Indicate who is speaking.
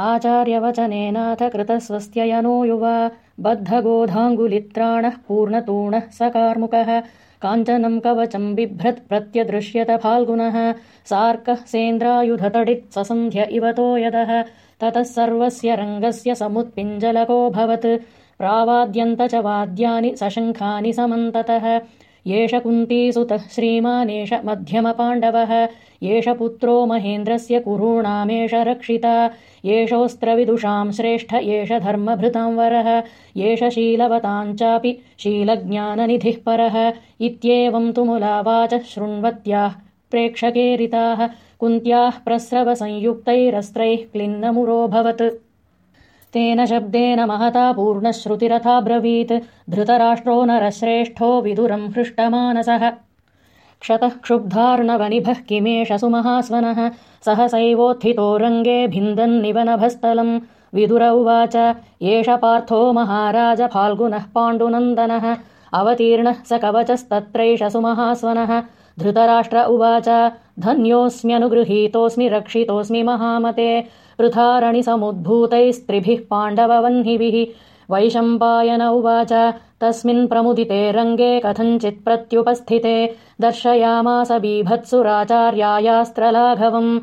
Speaker 1: आचार्यवचनेनाथ कृतस्वस्त्ययनो युवा बद्धगोधाङ्गुलित्राणः पूर्णतूणः सकार्मुकः काञ्चनम् कवचम् बिभ्रत् प्रत्यदृश्यत फाल्गुनः सार्कः सेन्द्रायुधतडित्ससन्ध्य इवतो यदः ततः सर्वस्य रङ्गस्य समुत्पिञ्जलकोऽभवत् प्रावाद्यन्त च वाद्यानि सशङ्खानि समन्ततः एष कुन्तीसुतः श्रीमानेष मध्यमपाण्डवः एष पुत्रो महेन्द्रस्य कुरूणामेष रक्षिता। एषोऽस्त्रविदुषाम् श्रेष्ठ एष धर्मभृताम् वरः। एष शीलवताम् चापि शीलज्ञाननिधिः परः। इत्येवम् तुमुलावाच शृण्वत्याः प्रेक्षकेरिताः। कुन्त्याः प्रस्रवसंयुक्तैरस्त्रैः क्लिन्नमुरोऽभवत् तेन शब्देन महता पूर्णश्रुतिरथाब्रवीत्। धृतराष्ट्रो नरश्रेष्ठो विदुरम् हृष्टमानसः। क्षतः क्षुब्धार्णवनिभः किमेष सुमहास्वनः। सहसैवोत्थितो रङ्गे भिन्दन्निवनभस्थलम् विदुर उवाच एष पार्थो महाराज फाल्गुनः पाण्डुनन्दनः। अवतीर्णः स कवचस्तत्रैष सुमहास्वनः धृतराष्ट्र उवाच धन्योऽस्म्यनुगृहीतोऽस्मि रक्षितोऽस्मि महामते। पृथारणिसमुद्भूतैस्त्रिभिः पाण्डववह्निभिः। वैशम्पायन उवाच तस्मिन् प्रमुदिते रङ्गे कथञ्चित् प्रत्युपस्थिते। दर्शयामास बीभत्सुराचार्यायास्त्रलाघवम्